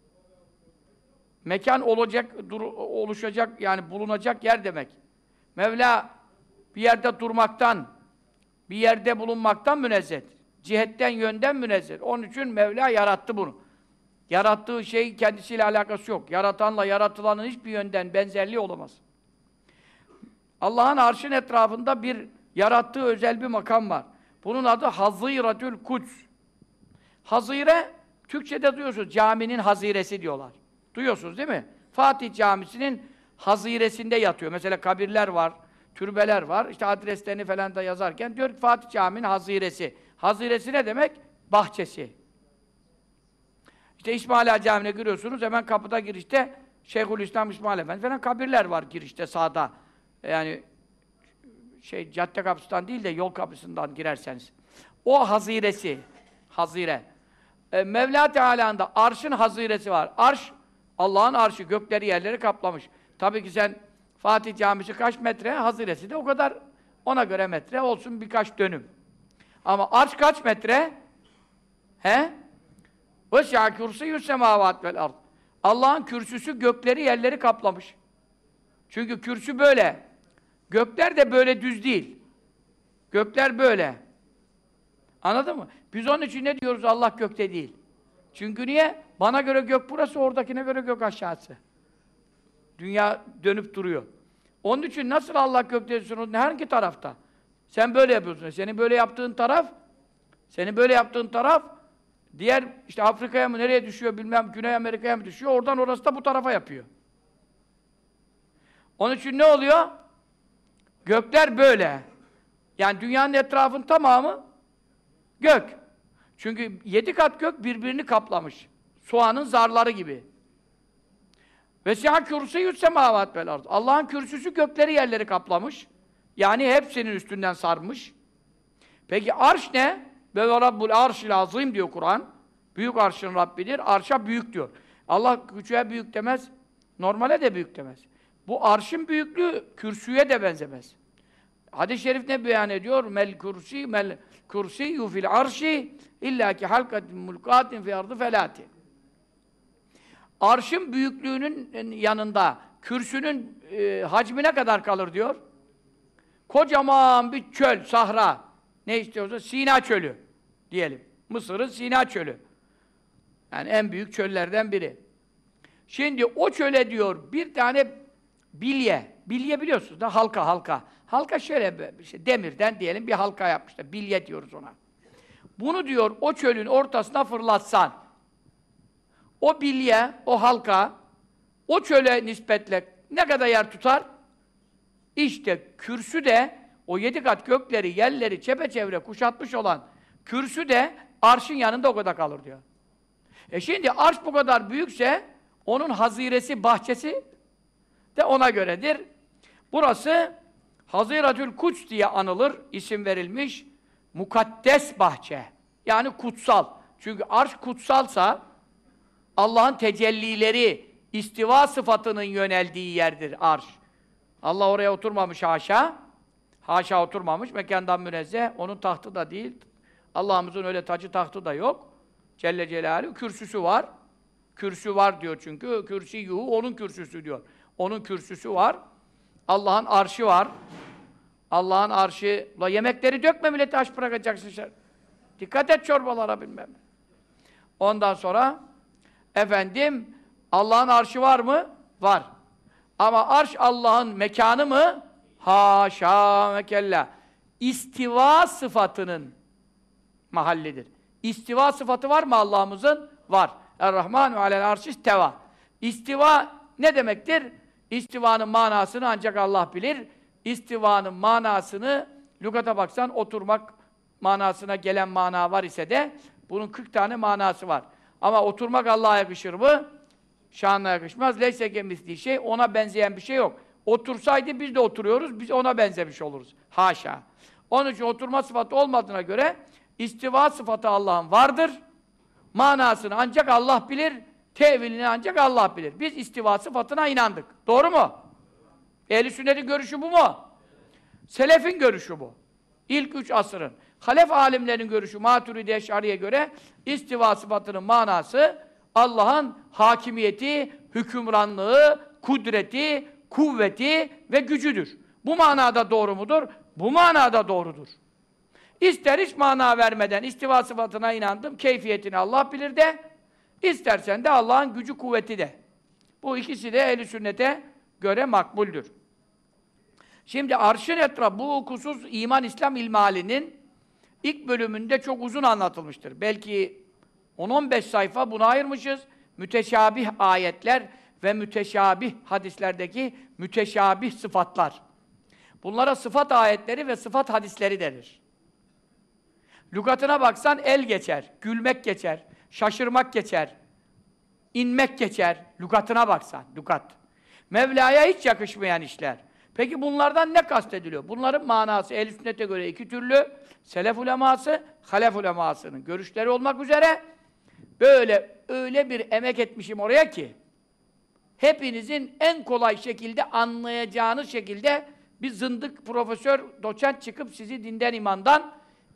Mekan olacak, dur, oluşacak, yani bulunacak yer demek. Mevla bir yerde durmaktan, bir yerde bulunmaktan münezzehtir. Cihetten, yönden münezzeh. Onun için Mevla yarattı bunu. Yarattığı şey kendisiyle alakası yok. Yaratanla yaratılanın hiçbir yönden benzerliği olamaz. Allah'ın arşın etrafında bir yarattığı özel bir makam var. Bunun adı Haziratül Kuds. Hazire, Türkçe'de duyuyorsunuz, caminin haziresi diyorlar. Duyuyorsunuz değil mi? Fatih Camisi'nin haziresinde yatıyor. Mesela kabirler var, türbeler var. İşte adreslerini falan da yazarken diyor ki Fatih Camii'nin haziresi. Haziresi ne demek? Bahçesi. İşte İsmaila Camii'ne giriyorsunuz, hemen kapıda girişte Şeyhülislam İsmail Efendi falan kabirler var girişte sağda. Yani şey cadde kapısından değil de yol kapısından girerseniz. O haziresi. Hazire e, Mevla Teala'nın arşın haziresi var. Arş, Allah'ın arşı gökleri yerleri kaplamış. Tabii ki sen Fatih Camisi kaç metre? Haziresi de o kadar ona göre metre olsun birkaç dönüm. Ama arş kaç metre? He? Vesi'a kürsüyü semavat vel ard. Allah'ın kürsüsü gökleri yerleri kaplamış. Çünkü kürsü böyle. Gökler de böyle düz değil. Gökler böyle. Anladın mı? Biz onun için ne diyoruz Allah gökte değil. Çünkü niye? Bana göre gök burası, oradakine göre gök aşağısı. Dünya dönüp duruyor. Onun için nasıl Allah göktesin hangi tarafta? Sen böyle yapıyorsun. Senin böyle yaptığın taraf senin böyle yaptığın taraf diğer işte Afrika'ya mı nereye düşüyor bilmem Güney Amerika'ya mı düşüyor. Oradan orası da bu tarafa yapıyor. Onun için ne oluyor? Gökler böyle. Yani dünyanın etrafın tamamı gök. Çünkü yedi kat gök birbirini kaplamış. Soğanın zarları gibi. Ve siyah kürsüyü semavat vel. Allah'ın kürsüsü gökleri yerleri kaplamış. Yani hepsinin üstünden sarmış. Peki arş ne? Ve rabbul arşil azim diyor Kur'an. Büyük arşın Rabbidir. Arşa büyük diyor. Allah küçüğe büyük demez. Normale de büyük demez. Bu arşın büyüklüğü kürsüye de benzemez. Hadis-i şerif ne beyan ediyor? Mel kursi mel kursi fil arşi illa ki halkatin mulkatin fi ardı felati. Arşın büyüklüğünün yanında kürsünün e, hacmine kadar kalır diyor. Kocaman bir çöl, sahra. Ne istiyorsa Sina çölü diyelim. Mısır'ın Sina çölü. Yani en büyük çöllerden biri. Şimdi o çöle diyor bir tane bilye. Bilye biliyorsunuz da halka halka. Halka şöyle işte demirden diyelim bir halka yapmışlar. Bilye diyoruz ona. Bunu diyor o çölün ortasına fırlatsan. O bilye, o halka o çöle nispetle ne kadar yer tutar? İşte kürsü de o yedi kat gökleri, yerleri çepeçevre kuşatmış olan kürsü de arşın yanında o kadar kalır diyor. E şimdi arş bu kadar büyükse onun haziresi, bahçesi de ona göredir. Burası Haziratül Kuts diye anılır, isim verilmiş. Mukaddes bahçe. Yani kutsal. Çünkü arş kutsalsa Allah'ın tecellileri, istiva sıfatının yöneldiği yerdir arş. Allah oraya oturmamış haşa. Haşa oturmamış, mekandan münezzeh. Onun tahtı da değil. Allah'ımızın öyle tacı tahtı da yok. Celle Celaluhu kürsüsü var. Kürsü var diyor çünkü. Kürsi yuhu onun kürsüsü diyor. Onun kürsüsü var. Allah'ın arşı var. Allah'ın arşı. La yemekleri dökme milleti aç bırakacaksın. Şey. Dikkat et çorbalara bilmem. Ondan sonra efendim Allah'ın arşı var mı? Var. Ama arş Allah'ın mekanı mı? Haşa ve kella. İstiva sıfatının mahallidir. İstiva sıfatı var mı Allah'ımızın? Var. Er-Rahmanu alel arşis teva. İstiva ne demektir? İstivanın manasını ancak Allah bilir. İstivanın manasını lügata baksan oturmak manasına gelen mana var ise de bunun 40 tane manası var. Ama oturmak Allah'a yakışır mı? Şanına yakışmaz. Leyse gemisli şey, ona benzeyen bir şey yok. Otursaydı biz de oturuyoruz, biz ona benzemiş oluruz. Haşa. Onun için oturma sıfatı olmadığına göre istiva sıfatı Allah'ın vardır. Manasını ancak Allah bilir, tevilini ancak Allah bilir. Biz istiva sıfatına inandık. Doğru mu? Ehl-i sünnetin görüşü bu mu? Selefin görüşü bu. İlk üç asırın. Halef alimlerin görüşü Maturidi Eş'ariye göre istiva sıfatının manası Allah'ın hakimiyeti, hükümranlığı, kudreti, kuvveti ve gücüdür. Bu manada doğru mudur? Bu manada doğrudur. İster hiç mana vermeden istiva sıfatına inandım, keyfiyetini Allah bilir de, istersen de Allah'ın gücü kuvveti de. Bu ikisi de ehl sünnete göre makbuldür. Şimdi arşın etrafı, bu hukusuz iman İslam ilmalinin ilk bölümünde çok uzun anlatılmıştır. Belki 10-15 sayfa buna ayırmışız. Müteşabih ayetler ve müteşabih hadislerdeki müteşabih sıfatlar. Bunlara sıfat ayetleri ve sıfat hadisleri denir. Lügatına baksan el geçer, gülmek geçer, şaşırmak geçer, inmek geçer. Lügatına baksan, lügat. Mevla'ya hiç yakışmayan işler. Peki bunlardan ne kastediliyor? Bunların manası ehl sünnete göre iki türlü. Selef uleması, halef ulemasının görüşleri olmak üzere böyle öyle bir emek etmişim oraya ki hepinizin en kolay şekilde anlayacağınız şekilde bir zındık profesör, doçent çıkıp sizi dinden imandan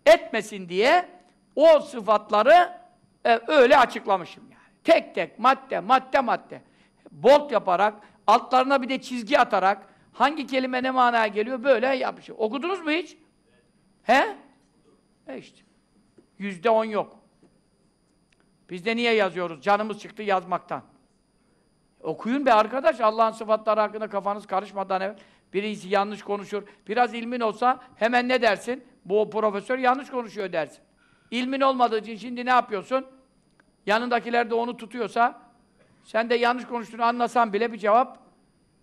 etmesin diye o sıfatları e, öyle açıklamışım yani. Tek tek, madde, madde, madde. Bolt yaparak, altlarına bir de çizgi atarak hangi kelime ne manaya geliyor böyle yapmışım. Okudunuz mu hiç? He? E işte. Yüzde on yok. Biz de niye yazıyoruz? Canımız çıktı yazmaktan. Okuyun be arkadaş, Allah'ın sıfatları hakkında kafanız karışmadan evvel. Birisi yanlış konuşur. Biraz ilmin olsa hemen ne dersin? Bu profesör yanlış konuşuyor dersin. İlmin olmadığı için şimdi ne yapıyorsun? Yanındakiler de onu tutuyorsa sen de yanlış konuştuğunu anlasan bile bir cevap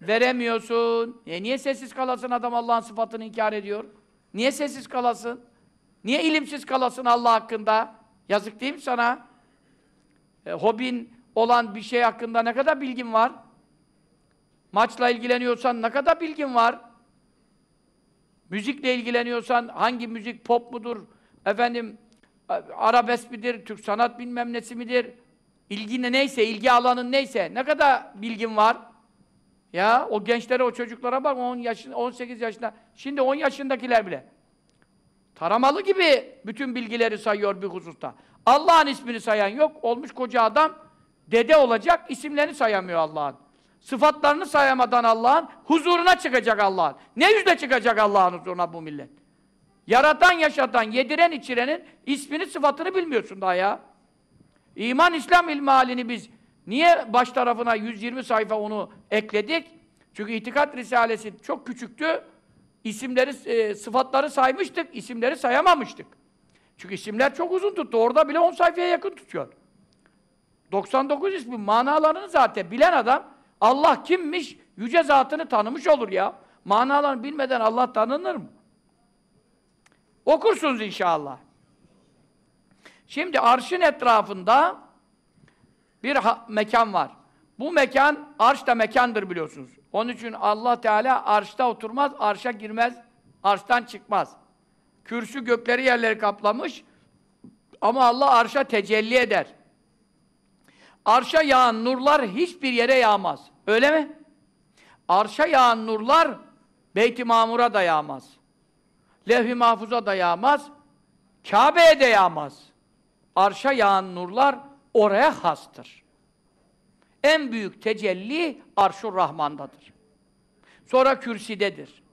veremiyorsun. E niye sessiz kalasın adam Allah'ın sıfatını inkar ediyor? Niye sessiz kalasın? Niye ilimsiz kalasın Allah hakkında? Yazık değil mi sana? E, hobin olan bir şey hakkında ne kadar bilgin var? Maçla ilgileniyorsan ne kadar bilgin var? Müzikle ilgileniyorsan hangi müzik pop mudur? Efendim arabesk midir? Türk sanat bilmem nesi midir? İlgin neyse, ilgi alanın neyse ne kadar bilgin var? Ya o gençlere, o çocuklara bak 10 yaşın 18 yaşında. Şimdi 10 yaşındakiler bile. Taramalı gibi bütün bilgileri sayıyor bir hususta. Allah'ın ismini sayan yok. Olmuş koca adam dede olacak, isimlerini sayamıyor Allah'ın. Sıfatlarını sayamadan Allah'ın huzuruna çıkacak Allah'ın. Ne yüzle çıkacak Allah'ın huzuruna bu millet? Yaratan, yaşatan, yediren, içirenin ismini, sıfatını bilmiyorsun daha ya. İman, İslam ilmi halini biz niye baş tarafına 120 sayfa onu ekledik? Çünkü itikat risalesi çok küçüktü. İsimleri, e, sıfatları saymıştık, isimleri sayamamıştık. Çünkü isimler çok uzun tuttu. Orada bile 10 sayfaya yakın tutuyor. 99 ismin manalarını zaten bilen adam Allah kimmiş? Yüce zatını tanımış olur ya. Manalarını bilmeden Allah tanınır mı? Okursunuz inşallah. Şimdi arşın etrafında bir mekan var. Bu mekan, arş da mekandır biliyorsunuz. Onun için Allah Teala arşta oturmaz, arşa girmez, arştan çıkmaz. Kürsü gökleri yerleri kaplamış ama Allah arşa tecelli eder. Arşa yağan nurlar hiçbir yere yağmaz. Öyle mi? Arşa yağan nurlar Beyt-i Mamur'a da yağmaz. Levh-i Mahfuz'a da yağmaz. Kabe'ye de yağmaz. Arşa yağan nurlar oraya hastır. En büyük tecelli Arşur Rahman'dadır. Sonra kürsidedir.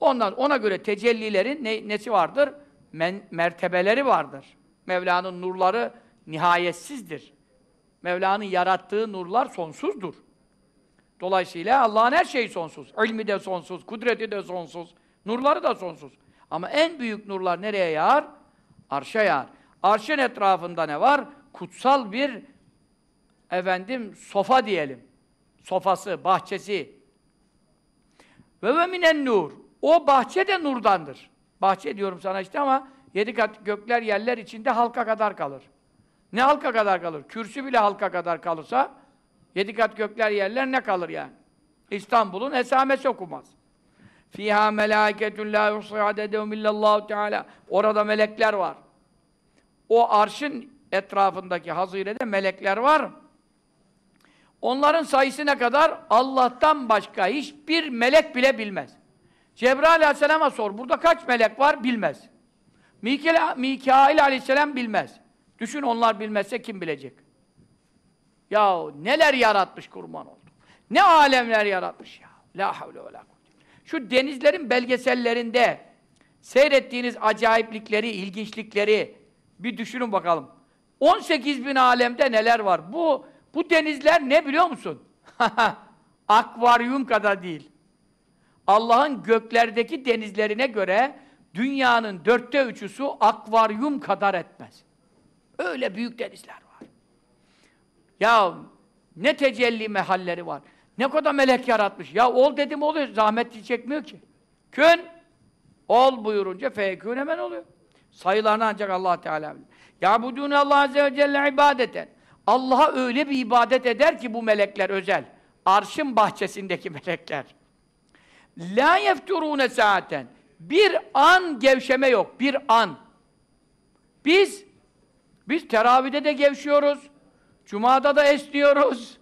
Ondan ona göre tecellilerin ne, nesi vardır? Men, mertebeleri vardır. Mevla'nın nurları nihayetsizdir. Mevla'nın yarattığı nurlar sonsuzdur. Dolayısıyla Allah'ın her şeyi sonsuz. İlmi de sonsuz, kudreti de sonsuz, nurları da sonsuz. Ama en büyük nurlar nereye yağar? Arşa yağar. Arşın etrafında ne var? Kutsal bir efendim sofa diyelim. Sofası, bahçesi. Ve ve minen nur. O bahçe de nurdandır. Bahçe diyorum sana işte ama yedi kat gökler yerler içinde halka kadar kalır. Ne halka kadar kalır? Kürsü bile halka kadar kalırsa yedi kat gökler yerler ne kalır yani? İstanbul'un esamesi okumaz. Fiha melâiketun lâ yuhsî adedehum illallâhu teâlâ. Orada melekler var. O arşın etrafındaki hazirede melekler var. Onların sayısı ne kadar? Allah'tan başka hiçbir melek bile bilmez. Cebrail aleyhisselama sor. Burada kaç melek var? Bilmez. Mikail, Mikail aleyhisselam bilmez. Düşün onlar bilmezse kim bilecek? Ya neler yaratmış kurban oldu. Ne alemler yaratmış ya. La havle ve la Şu denizlerin belgesellerinde seyrettiğiniz acayiplikleri, ilginçlikleri bir düşünün bakalım. 18 bin alemde neler var? Bu bu denizler ne biliyor musun? Akvaryum kadar değil. Allah'ın göklerdeki denizlerine göre dünyanın dörtte üçü su akvaryum kadar etmez. Öyle büyük denizler var. Ya ne tecelli mehalleri var. Ne kadar melek yaratmış. Ya ol dedim oluyor. Zahmet çekmiyor ki. Kün ol buyurunca fekün hemen oluyor. Sayılarını ancak Allah Teala bilir. Ya bu dün Allah Azze ve Celle ibadeten. Allah'a öyle bir ibadet eder ki bu melekler özel. Arşın bahçesindeki melekler. La yefturune saaten. Bir an gevşeme yok. Bir an. Biz biz teravide de gevşiyoruz. Cuma'da da esniyoruz.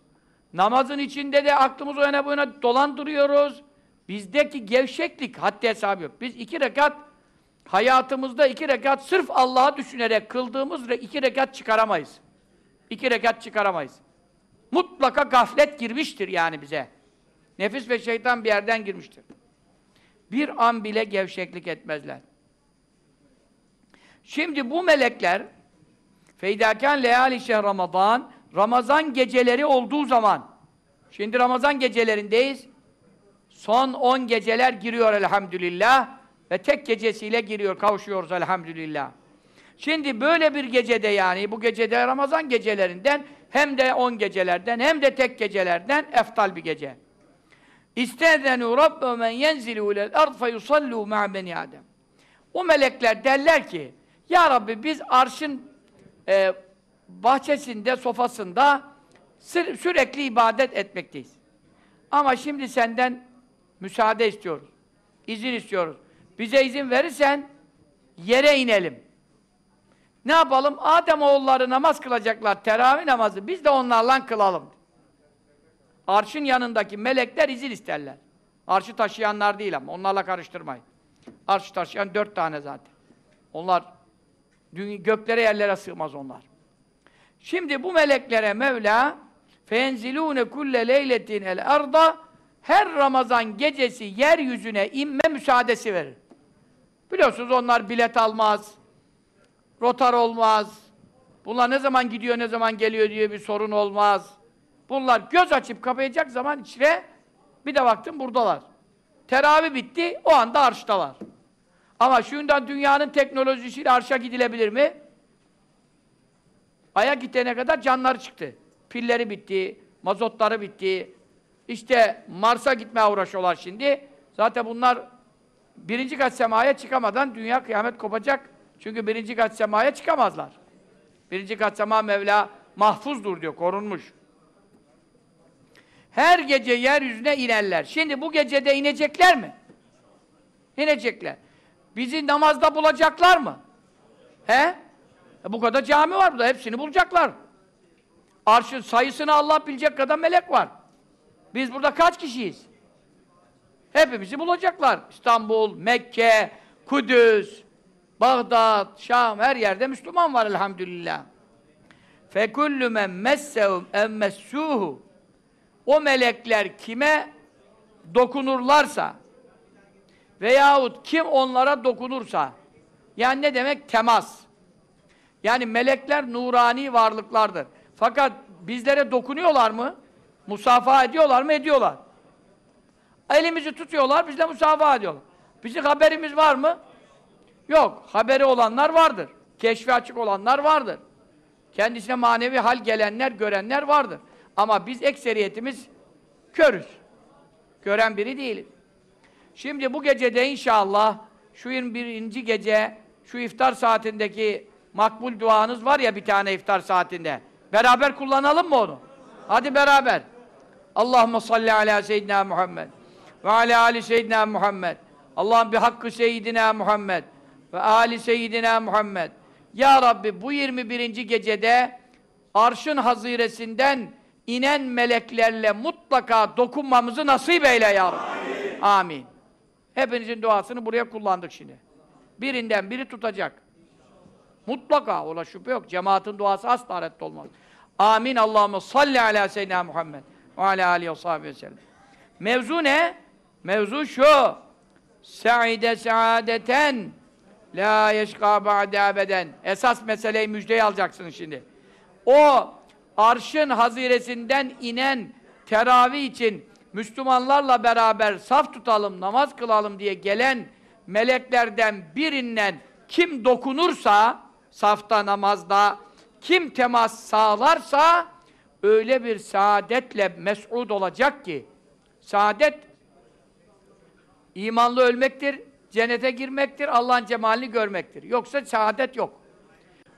Namazın içinde de aklımız o yana bu yana dolandırıyoruz. Bizdeki gevşeklik haddi hesabı yok. Biz iki rekat hayatımızda iki rekat sırf Allah'a düşünerek kıldığımız iki rekat çıkaramayız. İki rekat çıkaramayız. Mutlaka gaflet girmiştir yani bize. Nefis ve şeytan bir yerden girmiştir. Bir an bile gevşeklik etmezler. Şimdi bu melekler feydâkân leâli şehr Ramazan Ramazan geceleri olduğu zaman şimdi Ramazan gecelerindeyiz. Son 10 geceler giriyor elhamdülillah ve tek gecesiyle giriyor, kavuşuyoruz elhamdülillah. Şimdi böyle bir gecede yani bu gecede Ramazan gecelerinden hem de 10 gecelerden hem de tek gecelerden eftal bir gece. İstedenu rabbe men yenzilu ilel ard fe yusallu ma'a beni Adem. O melekler derler ki Ya Rabbi biz arşın e, bahçesinde, sofasında sü sürekli ibadet etmekteyiz. Ama şimdi senden müsaade istiyoruz. İzin istiyoruz. Bize izin verirsen yere inelim. Ne yapalım? Adem oğulları namaz kılacaklar, teravih namazı. Biz de onlarla kılalım. Arşın yanındaki melekler izin isterler. Arşı taşıyanlar değil ama onlarla karıştırmayın. Arşı taşıyan dört tane zaten. Onlar göklere yerlere sığmaz onlar. Şimdi bu meleklere Mevla fenzilune kulle leyletin el arda her Ramazan gecesi yeryüzüne inme müsaadesi verir. Biliyorsunuz onlar bilet almaz, rotar olmaz, bunlar ne zaman gidiyor, ne zaman geliyor diye bir sorun olmaz. Bunlar göz açıp kapayacak zaman içine bir de baktım buradalar. Teravih bitti, o anda arştalar. Ama şundan dünyanın teknolojisiyle arşa gidilebilir mi? Aya gidene kadar canları çıktı. Pilleri bitti, mazotları bitti. İşte Mars'a gitmeye uğraşıyorlar şimdi. Zaten bunlar birinci kat semaya çıkamadan dünya kıyamet kopacak. Çünkü birinci kat semaya çıkamazlar. Birinci kat sema Mevla mahfuzdur diyor, korunmuş. Her gece yeryüzüne inerler. Şimdi bu gecede inecekler mi? İnecekler. Bizi namazda bulacaklar mı? He? E bu kadar cami var burada, hepsini bulacaklar. Arşın sayısını Allah bilecek kadar melek var. Biz burada kaç kişiyiz? Hepimizi bulacaklar. İstanbul, Mekke, Kudüs, Bağdat, Şam her yerde Müslüman var elhamdülillah. Fekullu men messehum emmessuhu O melekler kime dokunurlarsa veyahut kim onlara dokunursa yani ne demek? Temas. Yani melekler nurani varlıklardır. Fakat bizlere dokunuyorlar mı? Musafaha ediyorlar mı? Ediyorlar. Elimizi tutuyorlar, bizle musafaha ediyorlar. Bizim haberimiz var mı? Yok. Haberi olanlar vardır. Keşfi açık olanlar vardır. Kendisine manevi hal gelenler, görenler vardır. Ama biz ekseriyetimiz körüz. Gören biri değiliz. Şimdi bu gecede inşallah şu 21. gece şu iftar saatindeki makbul duanız var ya bir tane iftar saatinde. Beraber kullanalım mı onu? Hadi beraber. Allahumme salli ala seyyidina Muhammed ve ala ali seyyidina Muhammed. Allah'ım bir hakkı seyyidina Muhammed ve ali seyyidina Muhammed. Ya Rabbi bu 21. gecede arşın haziresinden inen meleklerle mutlaka dokunmamızı nasip eyle ya Rabbi. Amin. Amin. Hepinizin duasını buraya kullandık şimdi. Birinden biri tutacak. Mutlaka, ola şüphe yok. Cemaatin duası asla reddolmaz. Amin. Allahümme salli ala seyyidina Muhammed ve ala aleyhi ve sellem. Mevzu ne? Mevzu şu. Sa'ide saadeten la yeşka ba'de. Esas meseleyi müjdeyi alacaksın şimdi. O arşın haziresinden inen teravih için Müslümanlarla beraber saf tutalım, namaz kılalım diye gelen meleklerden birinden kim dokunursa, safta, namazda, kim temas sağlarsa öyle bir saadetle mes'ud olacak ki saadet imanlı ölmektir, cennete girmektir, Allah'ın cemalini görmektir. Yoksa saadet yok.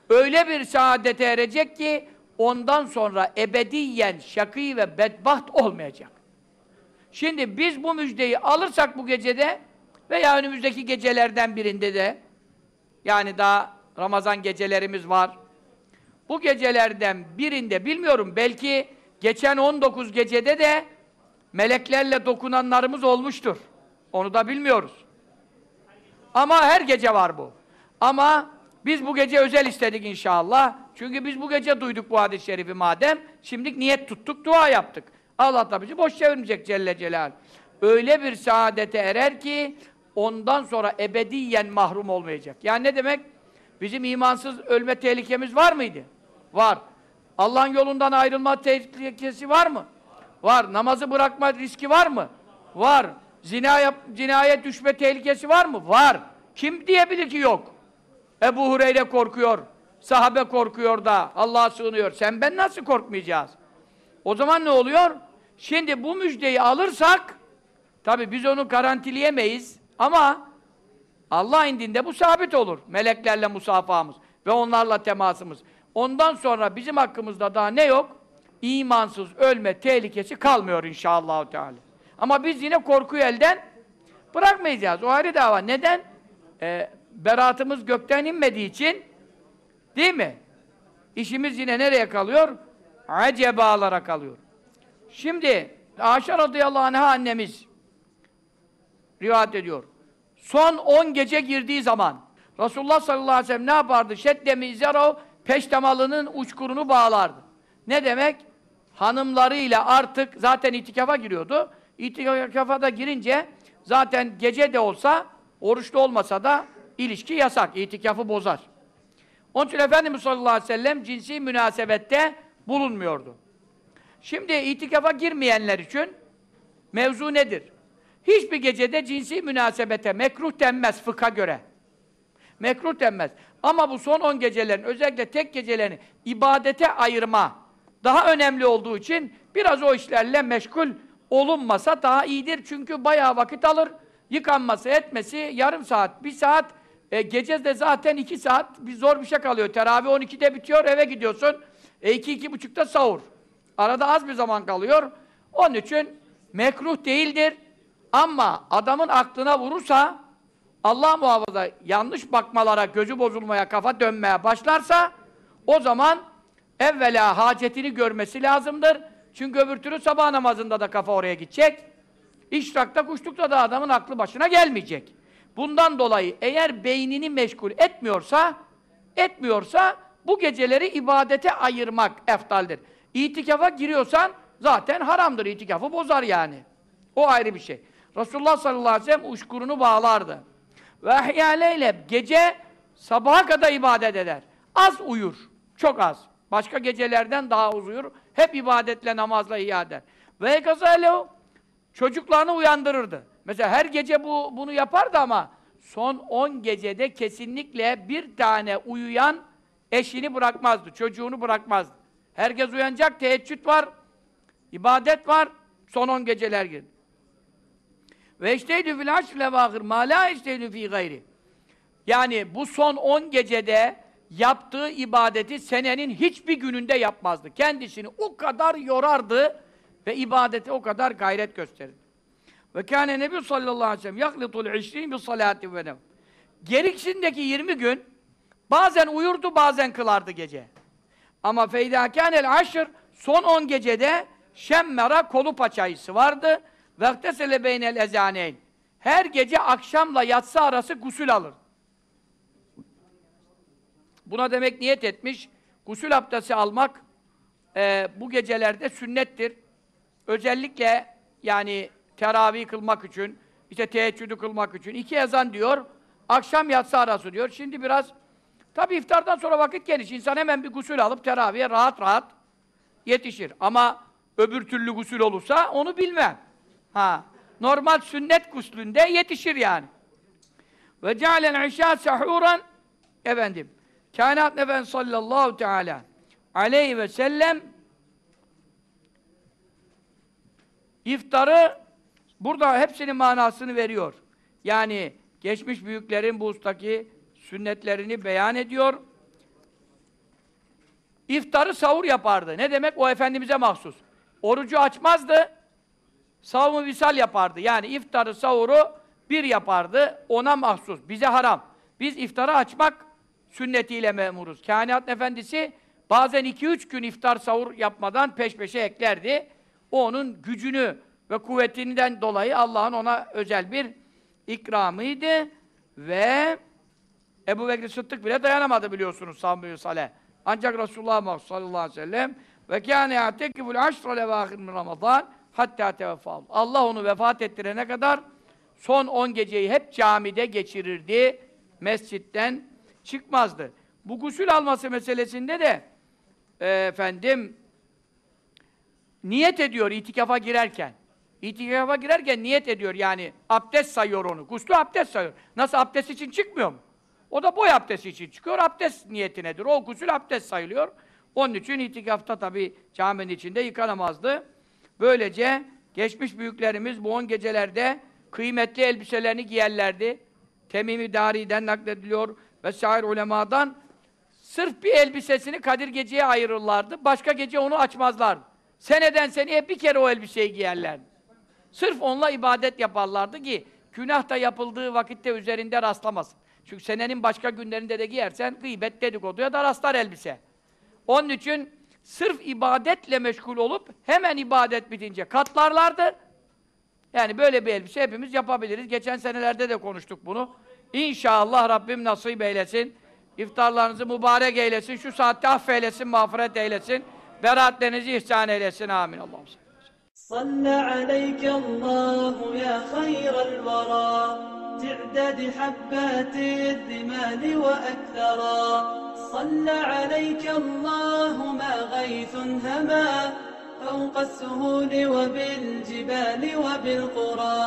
Öyle bir saadete erecek ki ondan sonra ebediyen şakî ve bedbaht olmayacak. Şimdi biz bu müjdeyi alırsak bu gecede veya önümüzdeki gecelerden birinde de yani daha Ramazan gecelerimiz var. Bu gecelerden birinde bilmiyorum belki geçen 19 gecede de meleklerle dokunanlarımız olmuştur. Onu da bilmiyoruz. Ama her gece var bu. Ama biz bu gece özel istedik inşallah. Çünkü biz bu gece duyduk bu hadis-i şerifi madem. Şimdi niyet tuttuk, dua yaptık. Allah da bizi boş çevirmeyecek Celle Celal. Öyle bir saadete erer ki ondan sonra ebediyen mahrum olmayacak. Yani ne demek? Bizim imansız ölme tehlikemiz var mıydı? Var. Allah'ın yolundan ayrılma tehlikesi var mı? Var. Namazı bırakma riski var mı? Var. Zina yap, cinayet düşme tehlikesi var mı? Var. Kim diyebilir ki yok? Ebu Hureyre korkuyor. Sahabe korkuyor da Allah'a sığınıyor. Sen ben nasıl korkmayacağız? O zaman ne oluyor? Şimdi bu müjdeyi alırsak tabi biz onu garantileyemeyiz ama Allah indinde bu sabit olur. Meleklerle musafamız ve onlarla temasımız. Ondan sonra bizim hakkımızda daha ne yok? İmansız ölme tehlikesi kalmıyor inşallah Teala. Ama biz yine korkuyu elden bırakmayacağız. O ayrı dava. Neden? Ee, beraatımız gökten inmediği için değil mi? İşimiz yine nereye kalıyor? Acebalara kalıyor. Şimdi Ayşe radıyallahu anh'a annemiz rivayet ediyor. Son 10 gece girdiği zaman Resulullah sallallahu aleyhi ve sellem ne yapardı? Şeddemi zero peştemalının uçkurunu bağlardı. Ne demek? Hanımlarıyla artık zaten itikafa giriyordu. İtikafa da girince zaten gece de olsa oruçlu olmasa da ilişki yasak. İtikafı bozar. Onun için Efendimiz sallallahu aleyhi ve sellem cinsi münasebette bulunmuyordu. Şimdi itikafa girmeyenler için mevzu nedir? Hiçbir gecede cinsi münasebete mekruh denmez fıkha göre. Mekruh denmez. Ama bu son 10 gecelerin, özellikle tek gecelerini ibadete ayırma daha önemli olduğu için biraz o işlerle meşgul olunmasa daha iyidir. Çünkü bayağı vakit alır. Yıkanması, etmesi yarım saat, bir saat. E, gece de zaten iki saat bir zor bir şey kalıyor. Teravih 12'de bitiyor, eve gidiyorsun. E, iki, iki buçukta sahur. Arada az bir zaman kalıyor. Onun için mekruh değildir. Ama adamın aklına vurursa Allah muhafaza yanlış bakmalara, gözü bozulmaya, kafa dönmeye başlarsa o zaman evvela hacetini görmesi lazımdır. Çünkü öbür türlü sabah namazında da kafa oraya gidecek. İşrakta kuşlukta da adamın aklı başına gelmeyecek. Bundan dolayı eğer beynini meşgul etmiyorsa etmiyorsa bu geceleri ibadete ayırmak eftaldir. İtikafa giriyorsan zaten haramdır. İtikafı bozar yani. O ayrı bir şey. Resulullah sallallahu aleyhi ve sellem uşkurunu bağlardı. Ve ahyaleyle gece sabaha kadar ibadet eder. Az uyur. Çok az. Başka gecelerden daha az uyur. Hep ibadetle, namazla ihya eder. Ve gazalehu çocuklarını uyandırırdı. Mesela her gece bu bunu yapardı ama son 10 gecede kesinlikle bir tane uyuyan eşini bırakmazdı, çocuğunu bırakmazdı. Herkes uyanacak, teheccüd var, ibadet var, son 10 geceler girdi. Ve işteydü fil aşrle vâhir mâ lâ işteydü fî gayri. Yani bu son 10 gecede yaptığı ibadeti senenin hiçbir gününde yapmazdı. Kendisini o kadar yorardı ve ibadete o kadar gayret gösterirdi. Ve kâne nebi sallallahu aleyhi ve sellem yaklitul işrin bi salati ve nev. Gerikisindeki 20 gün bazen uyurdu bazen kılardı gece. Ama feydâ kânel aşr son 10 gecede şemmera kolu paçayısı vardı. Vektesele beynel ezaneyn. Her gece akşamla yatsı arası gusül alır. Buna demek niyet etmiş. Gusül abdesti almak e, bu gecelerde sünnettir. Özellikle yani teravih kılmak için, işte teheccüdü kılmak için. iki ezan diyor, akşam yatsı arası diyor. Şimdi biraz, tabi iftardan sonra vakit geniş. İnsan hemen bir gusül alıp teravihe rahat rahat yetişir. Ama öbür türlü gusül olursa onu bilmem. Ha, normal sünnet guslünde yetişir yani. Ve cealen işâ sahuran efendim. Kainat Efendimiz sallallahu teala aleyhi ve sellem iftarı burada hepsinin manasını veriyor. Yani geçmiş büyüklerin bu ustaki sünnetlerini beyan ediyor. İftarı sahur yapardı. Ne demek? O Efendimiz'e mahsus. Orucu açmazdı. Savun visal yapardı. Yani iftarı, sahuru bir yapardı. Ona mahsus. Bize haram. Biz iftarı açmak sünnetiyle memuruz. Kainat Efendisi bazen iki üç gün iftar sahur yapmadan peş peşe eklerdi. O onun gücünü ve kuvvetinden dolayı Allah'ın ona özel bir ikramıydı ve Ebu Bekir Sıddık bile dayanamadı biliyorsunuz Sami Saleh. Ancak Resulullah sallallahu aleyhi ve sellem ve kâne ya'tekibul aşra levâhir min Ramazan hatta teveffâhu. Allah onu vefat ettirene kadar son on geceyi hep camide geçirirdi. Mescitten çıkmazdı. Bu gusül alması meselesinde de e, efendim niyet ediyor itikafa girerken. İtikafa girerken niyet ediyor yani abdest sayıyor onu. Guslu abdest sayıyor. Nasıl abdest için çıkmıyor mu? O da boy abdesti için çıkıyor. Abdest niyeti nedir? O gusül abdest sayılıyor. Onun için itikafta tabi caminin içinde yıkanamazdı. Böylece geçmiş büyüklerimiz bu on gecelerde kıymetli elbiselerini giyerlerdi. Temimi Dari'den naklediliyor ve şair ulemadan sırf bir elbisesini Kadir Gece'ye ayırırlardı. Başka gece onu açmazlardı. Seneden seneye bir kere o elbiseyi giyerlerdi. Sırf onunla ibadet yaparlardı ki günah da yapıldığı vakitte üzerinde rastlamasın. Çünkü senenin başka günlerinde de giyersen gıybet dedikoduya da rastlar elbise. Onun için sırf ibadetle meşgul olup hemen ibadet bitince katlarlardı. Yani böyle bir elbise hepimiz yapabiliriz. Geçen senelerde de konuştuk bunu. İnşallah Rabbim nasip eylesin. İftarlarınızı mübarek eylesin. Şu saatte affeylesin, mağfiret eylesin. Beraatlerinizi ihsan eylesin. Amin. Allah'ım. صلى عليك الله يا خير الورى تعداد حبات الرمال وأكثرا صلى عليك الله ما غيث هما فوق السهول وبالجبال وبالقرى